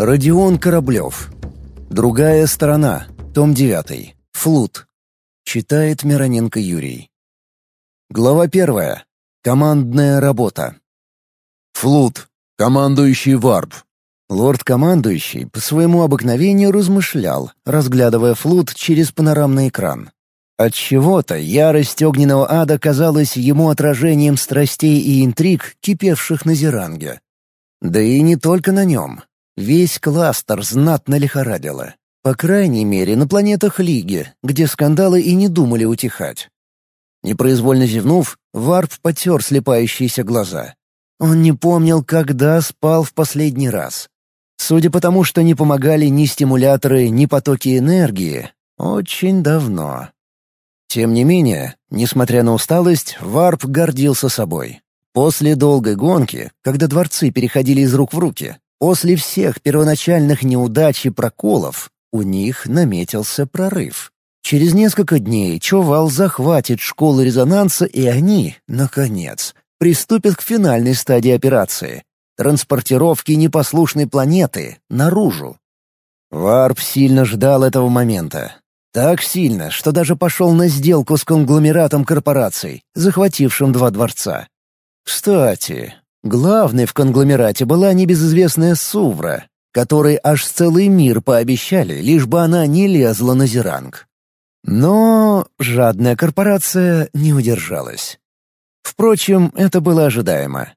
Родион Кораблев. Другая сторона. Том 9. Флут. Читает Мироненко Юрий. Глава первая. Командная работа. Флут. Командующий Варп. Лорд-командующий по своему обыкновению размышлял, разглядывая флут через панорамный экран. От чего-то ярость огненного ада казалась ему отражением страстей и интриг, кипевших на Зеранге. Да и не только на нем. Весь кластер знатно лихорадило. По крайней мере, на планетах Лиги, где скандалы и не думали утихать. Непроизвольно зевнув, Варп потер слепающиеся глаза. Он не помнил, когда спал в последний раз. Судя по тому, что не помогали ни стимуляторы, ни потоки энергии, очень давно. Тем не менее, несмотря на усталость, Варп гордился собой. После долгой гонки, когда дворцы переходили из рук в руки, после всех первоначальных неудач и проколов, у них наметился прорыв. Через несколько дней Чувал захватит школу резонанса, и они, наконец, приступят к финальной стадии операции — транспортировки непослушной планеты наружу. Варп сильно ждал этого момента. Так сильно, что даже пошел на сделку с конгломератом корпораций, захватившим два дворца. Кстати, главной в конгломерате была небезызвестная Сувра, которой аж целый мир пообещали, лишь бы она не лезла на Зеранг. Но жадная корпорация не удержалась. Впрочем, это было ожидаемо.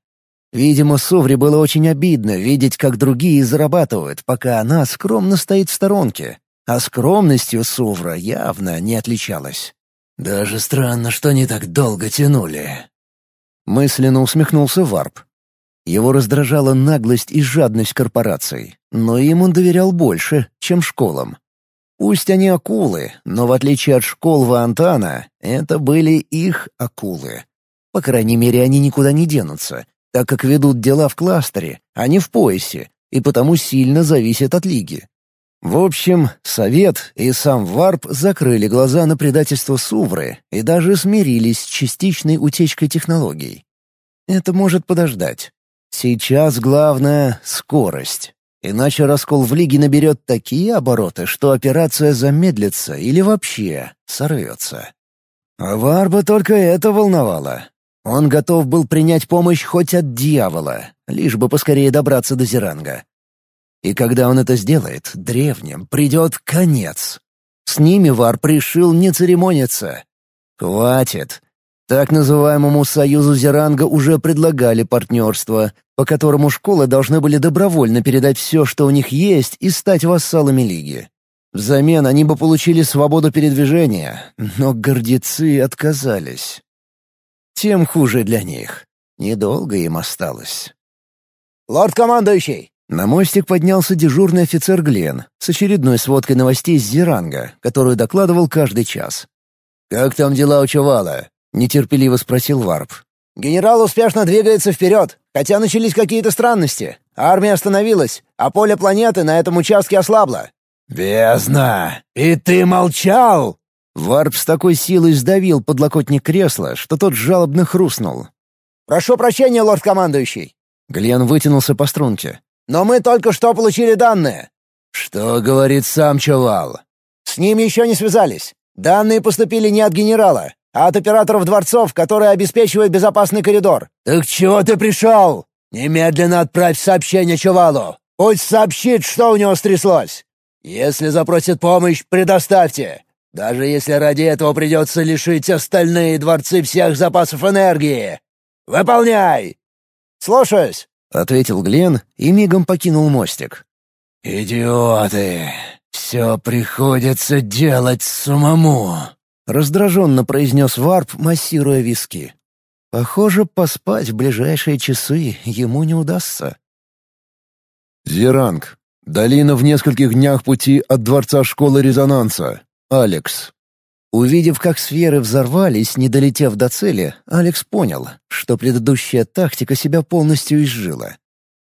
Видимо, Сувре было очень обидно видеть, как другие зарабатывают, пока она скромно стоит в сторонке. А скромностью Сувра явно не отличалась. «Даже странно, что они так долго тянули», Мысленно усмехнулся Варп. Его раздражала наглость и жадность корпораций, но им он доверял больше, чем школам. Пусть они акулы, но в отличие от школ Вантана, это были их акулы. По крайней мере, они никуда не денутся, так как ведут дела в кластере, а не в поясе, и потому сильно зависят от Лиги. В общем, Совет и сам Варп закрыли глаза на предательство Сувры и даже смирились с частичной утечкой технологий. Это может подождать. Сейчас главное — скорость. Иначе раскол в Лиге наберет такие обороты, что операция замедлится или вообще сорвется. А Варба только это волновало. Он готов был принять помощь хоть от дьявола, лишь бы поскорее добраться до Зеранга. И когда он это сделает, древним придет конец. С ними Вар пришил не церемониться. Хватит. Так называемому союзу Зеранга уже предлагали партнерство, по которому школы должны были добровольно передать все, что у них есть, и стать вассалами Лиги. Взамен они бы получили свободу передвижения, но гордецы отказались. Тем хуже для них. Недолго им осталось. «Лорд-командующий, на мостик поднялся дежурный офицер Глен с очередной сводкой новостей с Зеранга, которую докладывал каждый час. «Как там дела у Чувала?» — нетерпеливо спросил Варп. «Генерал успешно двигается вперед, хотя начались какие-то странности. Армия остановилась, а поле планеты на этом участке ослабло». «Бездна! И ты молчал!» Варп с такой силой сдавил подлокотник кресла, что тот жалобно хрустнул. «Прошу прощения, лорд-командующий!» Глен вытянулся по струнке. Но мы только что получили данные». «Что говорит сам Чувал?» «С ним еще не связались. Данные поступили не от генерала, а от операторов дворцов, которые обеспечивают безопасный коридор». «Так чего ты пришел? Немедленно отправь сообщение Чувалу. Пусть сообщит, что у него стряслось. Если запросит помощь, предоставьте. Даже если ради этого придется лишить остальные дворцы всех запасов энергии. Выполняй!» «Слушаюсь!» — ответил Глен и мигом покинул мостик. «Идиоты! Все приходится делать самому!» — раздраженно произнес Варп, массируя виски. «Похоже, поспать в ближайшие часы ему не удастся». Зеранг. Долина в нескольких днях пути от Дворца Школы Резонанса. Алекс. Увидев, как сферы взорвались, не долетев до цели, Алекс понял, что предыдущая тактика себя полностью изжила.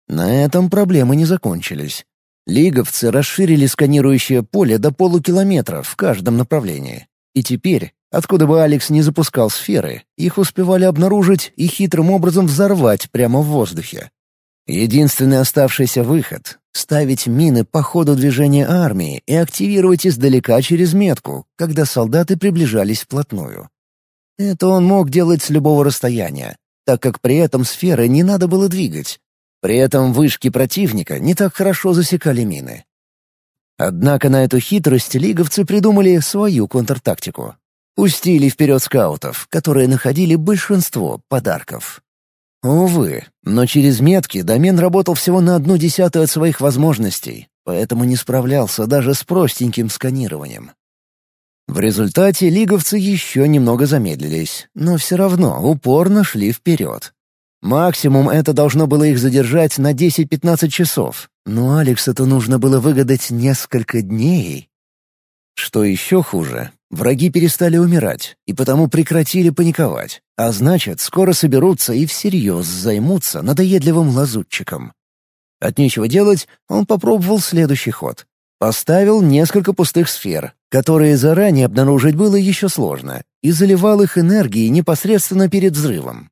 На этом проблемы не закончились. Лиговцы расширили сканирующее поле до полукилометра в каждом направлении. И теперь, откуда бы Алекс не запускал сферы, их успевали обнаружить и хитрым образом взорвать прямо в воздухе. Единственный оставшийся выход — ставить мины по ходу движения армии и активировать издалека через метку, когда солдаты приближались вплотную. Это он мог делать с любого расстояния, так как при этом сферы не надо было двигать. При этом вышки противника не так хорошо засекали мины. Однако на эту хитрость лиговцы придумали свою контртактику. Пустили вперед скаутов, которые находили большинство подарков. Увы, но через метки домен работал всего на одну десятую от своих возможностей, поэтому не справлялся даже с простеньким сканированием. В результате лиговцы еще немного замедлились, но все равно упорно шли вперед. Максимум это должно было их задержать на 10-15 часов, но Алексу-то нужно было выгадать несколько дней. Что еще хуже, Враги перестали умирать и потому прекратили паниковать, а значит, скоро соберутся и всерьез займутся надоедливым лазутчиком. От нечего делать, он попробовал следующий ход. Поставил несколько пустых сфер, которые заранее обнаружить было еще сложно, и заливал их энергией непосредственно перед взрывом.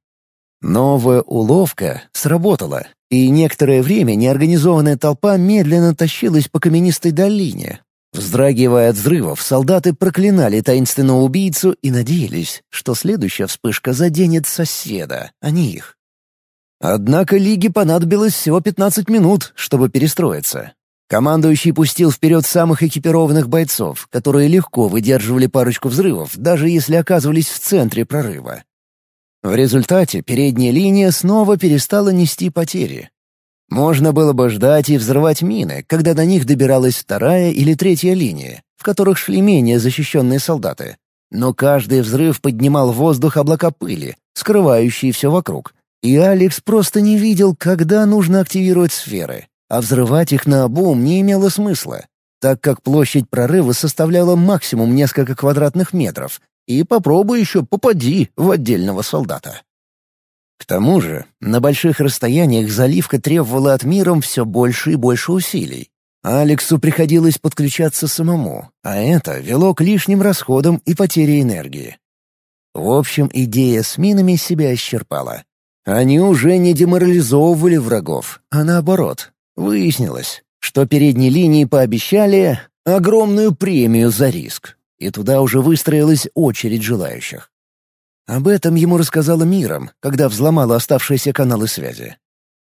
Новая уловка сработала, и некоторое время неорганизованная толпа медленно тащилась по каменистой долине, Вздрагивая от взрывов, солдаты проклинали таинственного убийцу и надеялись, что следующая вспышка заденет соседа, а не их. Однако Лиге понадобилось всего 15 минут, чтобы перестроиться. Командующий пустил вперед самых экипированных бойцов, которые легко выдерживали парочку взрывов, даже если оказывались в центре прорыва. В результате передняя линия снова перестала нести потери, можно было бы ждать и взрывать мины, когда до них добиралась вторая или третья линия, в которых шли менее защищенные солдаты. Но каждый взрыв поднимал в воздух облака пыли, скрывающие все вокруг. И Алекс просто не видел, когда нужно активировать сферы, а взрывать их на обум не имело смысла, так как площадь прорыва составляла максимум несколько квадратных метров, и попробуй еще попади в отдельного солдата. К тому же, на больших расстояниях заливка требовала от миром все больше и больше усилий. Алексу приходилось подключаться самому, а это вело к лишним расходам и потере энергии. В общем, идея с минами себя исчерпала. Они уже не деморализовывали врагов, а наоборот. Выяснилось, что передней линии пообещали огромную премию за риск, и туда уже выстроилась очередь желающих. Об этом ему рассказала Миром, когда взломала оставшиеся каналы связи.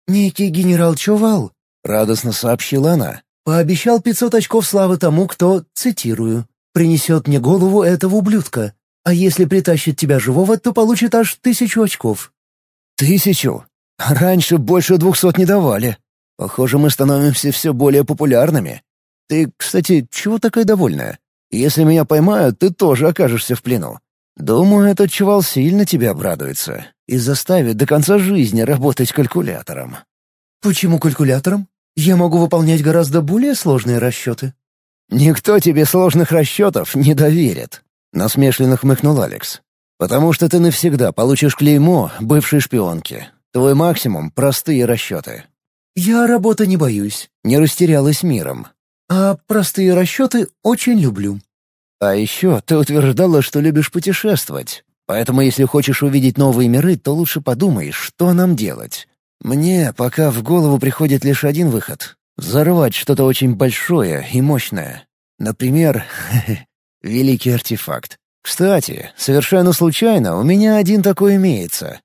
«Некий генерал Чувал», — радостно сообщила она, — «пообещал пятьсот очков славы тому, кто, цитирую, «принесет мне голову этого ублюдка, а если притащит тебя живого, то получит аж тысячу очков». «Тысячу? Раньше больше двухсот не давали. Похоже, мы становимся все более популярными. Ты, кстати, чего такая довольная? Если меня поймают, ты тоже окажешься в плену. Думаю, этот чувал сильно тебя обрадуется и заставит до конца жизни работать калькулятором. Почему калькулятором? Я могу выполнять гораздо более сложные расчеты. Никто тебе сложных расчетов не доверит, насмешливо хмыкнул Алекс. Потому что ты навсегда получишь клеймо бывшей шпионки. Твой максимум — простые расчеты. Я работы не боюсь, не растерялась миром. А простые расчеты очень люблю. А еще ты утверждала, что любишь путешествовать. Поэтому если хочешь увидеть новые миры, то лучше подумай, что нам делать. Мне пока в голову приходит лишь один выход — взорвать что-то очень большое и мощное. Например, великий артефакт. Кстати, совершенно случайно у меня один такой имеется.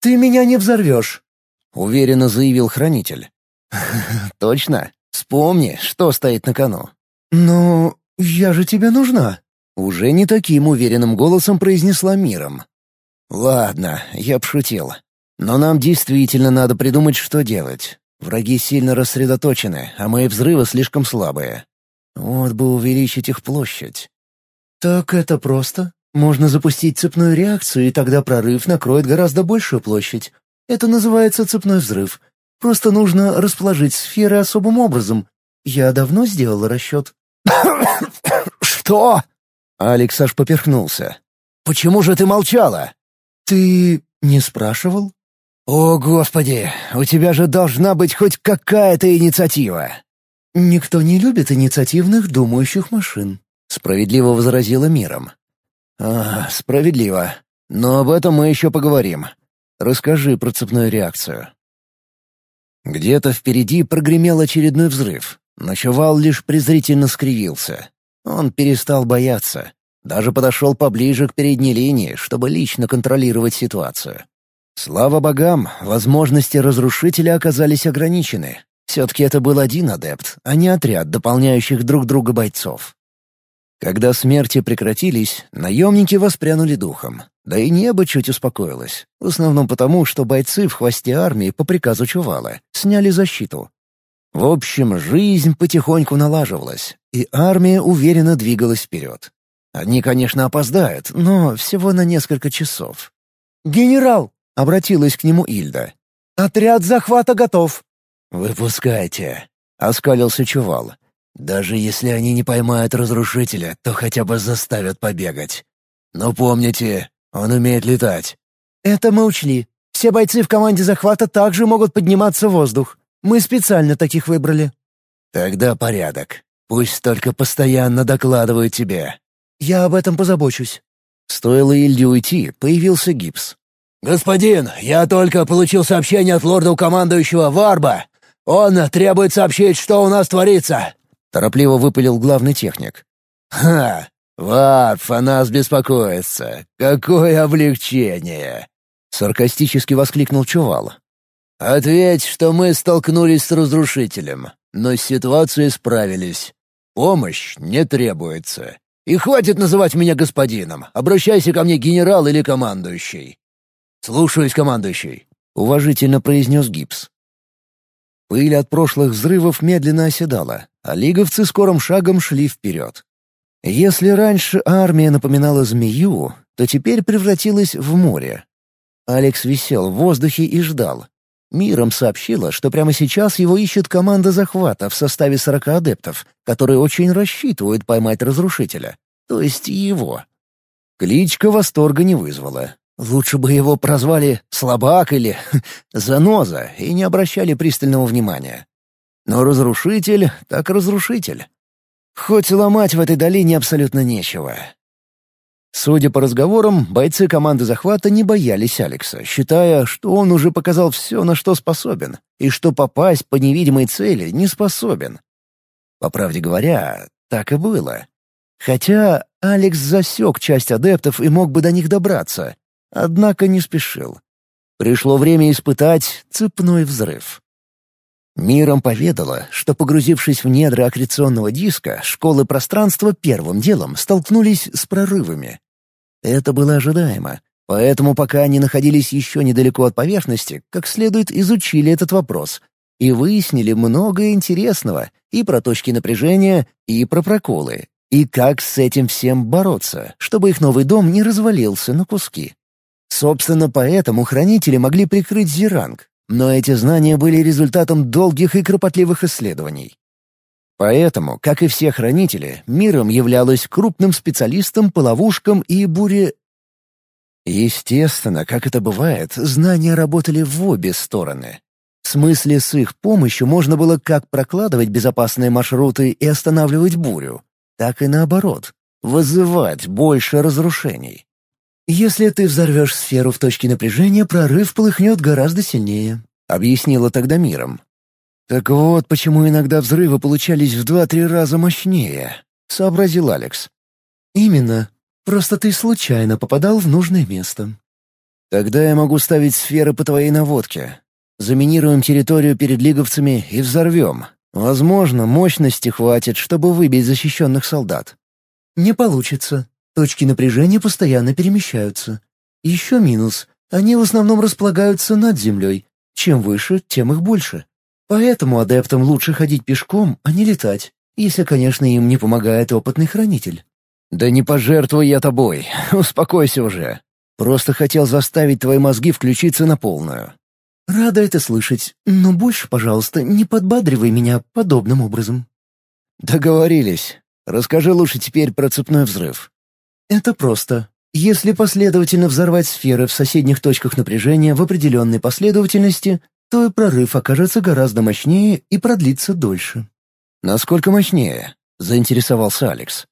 «Ты меня не взорвешь», — уверенно заявил хранитель. «Точно? Вспомни, что стоит на кону». «Ну, я же тебе нужна», — уже не таким уверенным голосом произнесла миром. «Ладно, я пошутил. Но нам действительно надо придумать, что делать. Враги сильно рассредоточены, а мои взрывы слишком слабые. Вот бы увеличить их площадь». «Так это просто. Можно запустить цепную реакцию, и тогда прорыв накроет гораздо большую площадь. Это называется цепной взрыв. Просто нужно расположить сферы особым образом. Я давно сделал расчет». «Что?» Алекс аж поперхнулся. «Почему же ты молчала?» «Ты не спрашивал?» «О, Господи, у тебя же должна быть хоть какая-то инициатива!» «Никто не любит инициативных думающих машин», — справедливо возразила миром. «А, справедливо. Но об этом мы еще поговорим. Расскажи про цепную реакцию». Где-то впереди прогремел очередной взрыв, но лишь презрительно скривился. Он перестал бояться. Даже подошел поближе к передней линии, чтобы лично контролировать ситуацию. Слава богам, возможности разрушителя оказались ограничены. Все-таки это был один адепт, а не отряд дополняющих друг друга бойцов. Когда смерти прекратились, наемники воспрянули духом. Да и небо чуть успокоилось. В основном потому, что бойцы в хвосте армии по приказу Чувала сняли защиту. В общем, жизнь потихоньку налаживалась, и армия уверенно двигалась вперед. Они, конечно, опоздают, но всего на несколько часов. «Генерал!» — обратилась к нему Ильда. «Отряд захвата готов!» «Выпускайте!» — оскалился Чувал. Даже если они не поймают разрушителя, то хотя бы заставят побегать. Но помните, он умеет летать». «Это мы учли. Все бойцы в команде захвата также могут подниматься в воздух. Мы специально таких выбрали». «Тогда порядок. Пусть только постоянно докладывают тебе». «Я об этом позабочусь». Стоило Ильде уйти, появился гипс. «Господин, я только получил сообщение от лорда-командующего Варба. Он требует сообщить, что у нас творится. — торопливо выпалил главный техник. «Ха! Варф о нас беспокоится! Какое облегчение!» — саркастически воскликнул Чувал. «Ответь, что мы столкнулись с разрушителем, но с ситуацией справились. Помощь не требуется. И хватит называть меня господином. Обращайся ко мне генерал или командующий». «Слушаюсь, командующий», — уважительно произнес Гипс. Пыль от прошлых взрывов медленно оседала, а лиговцы скорым шагом шли вперед. Если раньше армия напоминала змею, то теперь превратилась в море. Алекс висел в воздухе и ждал. Миром сообщила, что прямо сейчас его ищет команда захвата в составе сорока адептов, которые очень рассчитывают поймать разрушителя, то есть его. Кличка восторга не вызвала. Лучше бы его прозвали «слабак» или «заноза» и не обращали пристального внимания. Но разрушитель так разрушитель. Хоть ломать в этой долине абсолютно нечего. Судя по разговорам, бойцы команды захвата не боялись Алекса, считая, что он уже показал все, на что способен, и что попасть по невидимой цели не способен. По правде говоря, так и было. Хотя Алекс засек часть адептов и мог бы до них добраться, однако не спешил. Пришло время испытать цепной взрыв. Миром поведала, что, погрузившись в недра аккреционного диска, школы пространства первым делом столкнулись с прорывами. Это было ожидаемо, поэтому пока они находились еще недалеко от поверхности, как следует изучили этот вопрос и выяснили многое интересного и про точки напряжения, и про проколы, и как с этим всем бороться, чтобы их новый дом не развалился на куски. Собственно, поэтому хранители могли прикрыть Зеранг, но эти знания были результатом долгих и кропотливых исследований. Поэтому, как и все хранители, миром являлась крупным специалистом по ловушкам и буре... Естественно, как это бывает, знания работали в обе стороны. В смысле, с их помощью можно было как прокладывать безопасные маршруты и останавливать бурю, так и наоборот, вызывать больше разрушений. «Если ты взорвешь сферу в точке напряжения, прорыв полыхнет гораздо сильнее», — объяснила тогда миром. «Так вот, почему иногда взрывы получались в два-три раза мощнее», — сообразил Алекс. «Именно. Просто ты случайно попадал в нужное место». «Тогда я могу ставить сферы по твоей наводке. Заминируем территорию перед лиговцами и взорвем. Возможно, мощности хватит, чтобы выбить защищенных солдат». «Не получится. Точки напряжения постоянно перемещаются. Еще минус. Они в основном располагаются над землей. Чем выше, тем их больше. Поэтому адептам лучше ходить пешком, а не летать, если, конечно, им не помогает опытный хранитель. «Да не пожертвуй я тобой. Успокойся уже. Просто хотел заставить твои мозги включиться на полную». «Рада это слышать, но больше, пожалуйста, не подбадривай меня подобным образом». «Договорились. Расскажи лучше теперь про цепной взрыв. Это просто. Если последовательно взорвать сферы в соседних точках напряжения в определенной последовательности, то и прорыв окажется гораздо мощнее и продлится дольше. «Насколько мощнее?» — заинтересовался Алекс.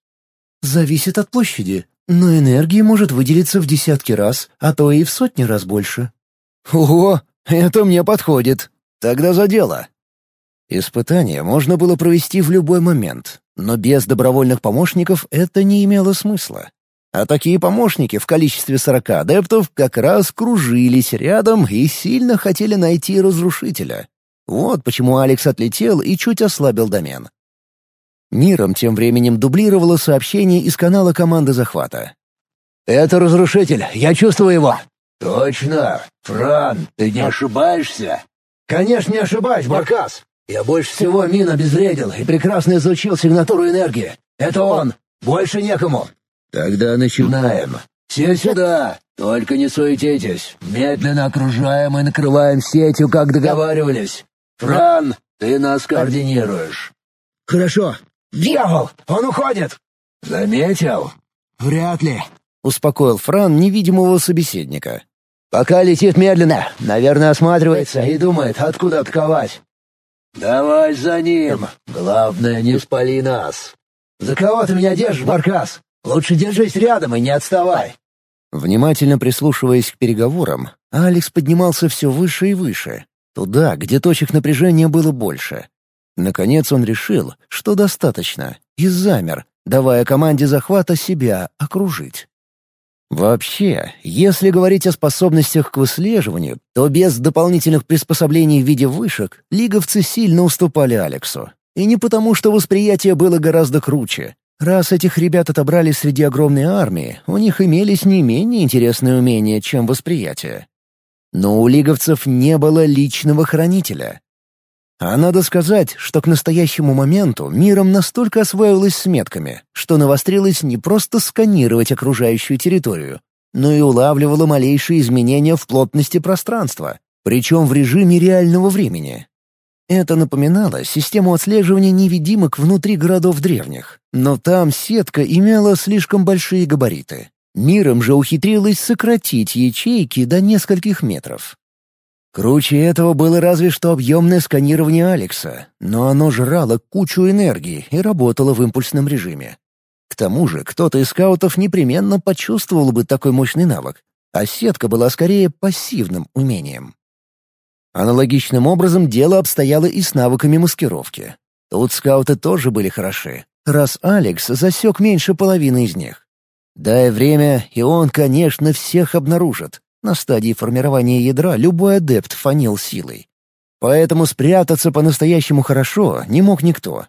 «Зависит от площади, но энергии может выделиться в десятки раз, а то и в сотни раз больше». «Ого, это мне подходит. Тогда за дело. Испытание можно было провести в любой момент, но без добровольных помощников это не имело смысла. А такие помощники в количестве сорока адептов как раз кружились рядом и сильно хотели найти разрушителя. Вот почему Алекс отлетел и чуть ослабил домен. Миром тем временем дублировало сообщение из канала команды захвата. «Это разрушитель, я чувствую его». «Точно! Фран, ты не ошибаешься?» «Конечно не ошибаюсь, Баркас. Я больше всего мин обезвредил и прекрасно изучил сигнатуру энергии. Это он. Больше некому». «Тогда начинаем. Все сюда. Только не суетитесь. Медленно окружаем и накрываем сетью, как договаривались. Фран, ты нас координируешь». «Хорошо. Дьявол! Он уходит!» «Заметил?» «Вряд ли», — успокоил Фран невидимого собеседника. «Пока летит медленно. Наверное, осматривается и думает, откуда атаковать». «Давай за ним. Главное, не спали нас». «За кого ты меня держишь, Баркас? Лучше держись рядом и не отставай». Внимательно прислушиваясь к переговорам, Алекс поднимался все выше и выше, туда, где точек напряжения было больше. Наконец он решил, что достаточно, и замер, давая команде захвата себя окружить. Вообще, если говорить о способностях к выслеживанию, то без дополнительных приспособлений в виде вышек лиговцы сильно уступали Алексу. И не потому, что восприятие было гораздо круче. Раз этих ребят отобрали среди огромной армии, у них имелись не менее интересные умения, чем восприятие. Но у лиговцев не было личного хранителя, а надо сказать, что к настоящему моменту миром настолько освоилась с метками, что навострилась не просто сканировать окружающую территорию, но и улавливала малейшие изменения в плотности пространства, причем в режиме реального времени. Это напоминало систему отслеживания невидимок внутри городов древних, но там сетка имела слишком большие габариты. Миром же ухитрилась сократить ячейки до нескольких метров. Круче этого было разве что объемное сканирование Алекса, но оно жрало кучу энергии и работало в импульсном режиме. К тому же кто-то из скаутов непременно почувствовал бы такой мощный навык, а сетка была скорее пассивным умением. Аналогичным образом дело обстояло и с навыками маскировки. Тут скауты тоже были хороши, раз Алекс засек меньше половины из них. Дай время, и он, конечно, всех обнаружит, на стадии формирования ядра любой адепт фанил силой. Поэтому спрятаться по-настоящему хорошо не мог никто.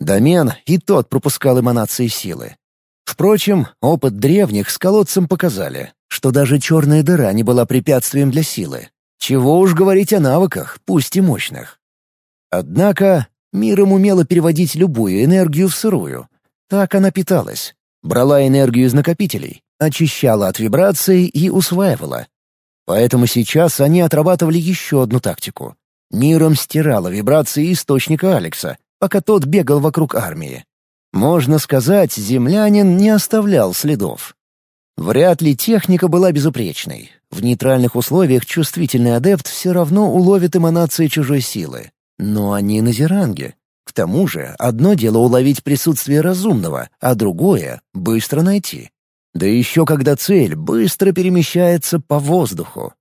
Домен и тот пропускал эманации силы. Впрочем, опыт древних с колодцем показали, что даже черная дыра не была препятствием для силы. Чего уж говорить о навыках, пусть и мощных. Однако миром умела переводить любую энергию в сырую. Так она питалась. Брала энергию из накопителей, очищала от вибраций и усваивала. Поэтому сейчас они отрабатывали еще одну тактику. Миром стирала вибрации источника Алекса, пока тот бегал вокруг армии. Можно сказать, землянин не оставлял следов. Вряд ли техника была безупречной. В нейтральных условиях чувствительный адепт все равно уловит эманации чужой силы. Но они на зеранге. К тому же, одно дело уловить присутствие разумного, а другое — быстро найти. Да еще когда цель быстро перемещается по воздуху.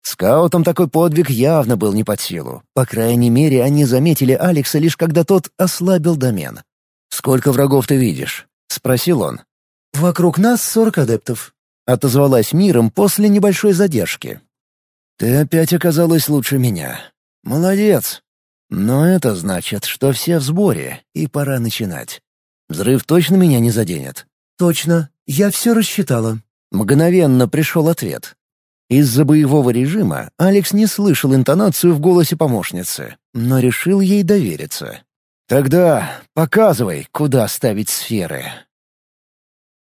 Скаутам такой подвиг явно был не под силу. По крайней мере, они заметили Алекса лишь когда тот ослабил домен. «Сколько врагов ты видишь?» — спросил он. «Вокруг нас сорок адептов», — отозвалась миром после небольшой задержки. «Ты опять оказалась лучше меня. Молодец. Но это значит, что все в сборе, и пора начинать. Взрыв точно меня не заденет?» «Точно. Я все рассчитала». Мгновенно пришел ответ. Из-за боевого режима Алекс не слышал интонацию в голосе помощницы, но решил ей довериться. «Тогда показывай, куда ставить сферы».